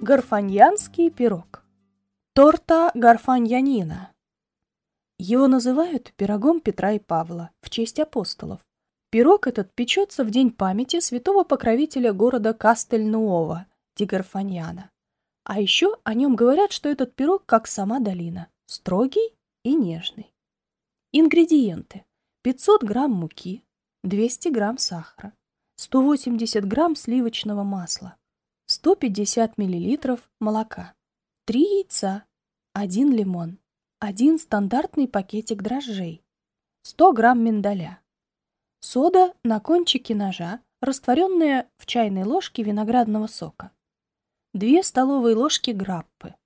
Гарфаньянский пирог. Торта гарфаньянина. Его называют пирогом Петра и Павла в честь апостолов. Пирог этот печется в день памяти святого покровителя города Кастель-Нуова, Дигарфаньяна. А еще о нем говорят, что этот пирог, как сама долина, строгий и нежный. Ингредиенты. 500 грамм муки, 200 грамм сахара, 180 грамм сливочного масла, 150 мл молока, 3 яйца, 1 лимон, 1 стандартный пакетик дрожжей, 100 грамм миндаля, сода на кончике ножа, растворенная в чайной ложке виноградного сока, 2 столовые ложки граппы.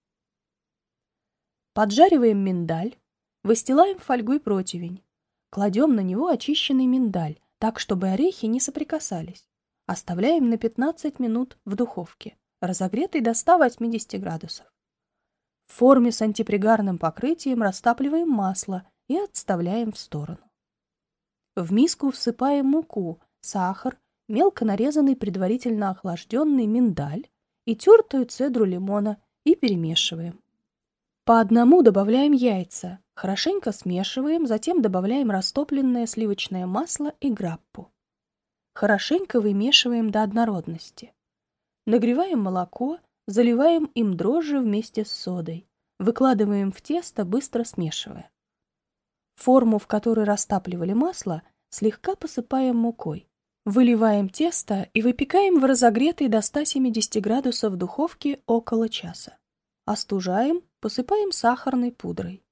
Поджариваем миндаль, выстилаем фольгой противень, кладем на него очищенный миндаль, так, чтобы орехи не соприкасались. Оставляем на 15 минут в духовке, разогретой до 180 градусов. В форме с антипригарным покрытием растапливаем масло и отставляем в сторону. В миску всыпаем муку, сахар, мелко нарезанный предварительно охлажденный миндаль и тертую цедру лимона и перемешиваем. По одному добавляем яйца, хорошенько смешиваем, затем добавляем растопленное сливочное масло и граппу. Хорошенько вымешиваем до однородности. Нагреваем молоко, заливаем им дрожжи вместе с содой. Выкладываем в тесто, быстро смешивая. Форму, в которой растапливали масло, слегка посыпаем мукой. Выливаем тесто и выпекаем в разогретой до 170 градусов духовке около часа. Остужаем, посыпаем сахарной пудрой.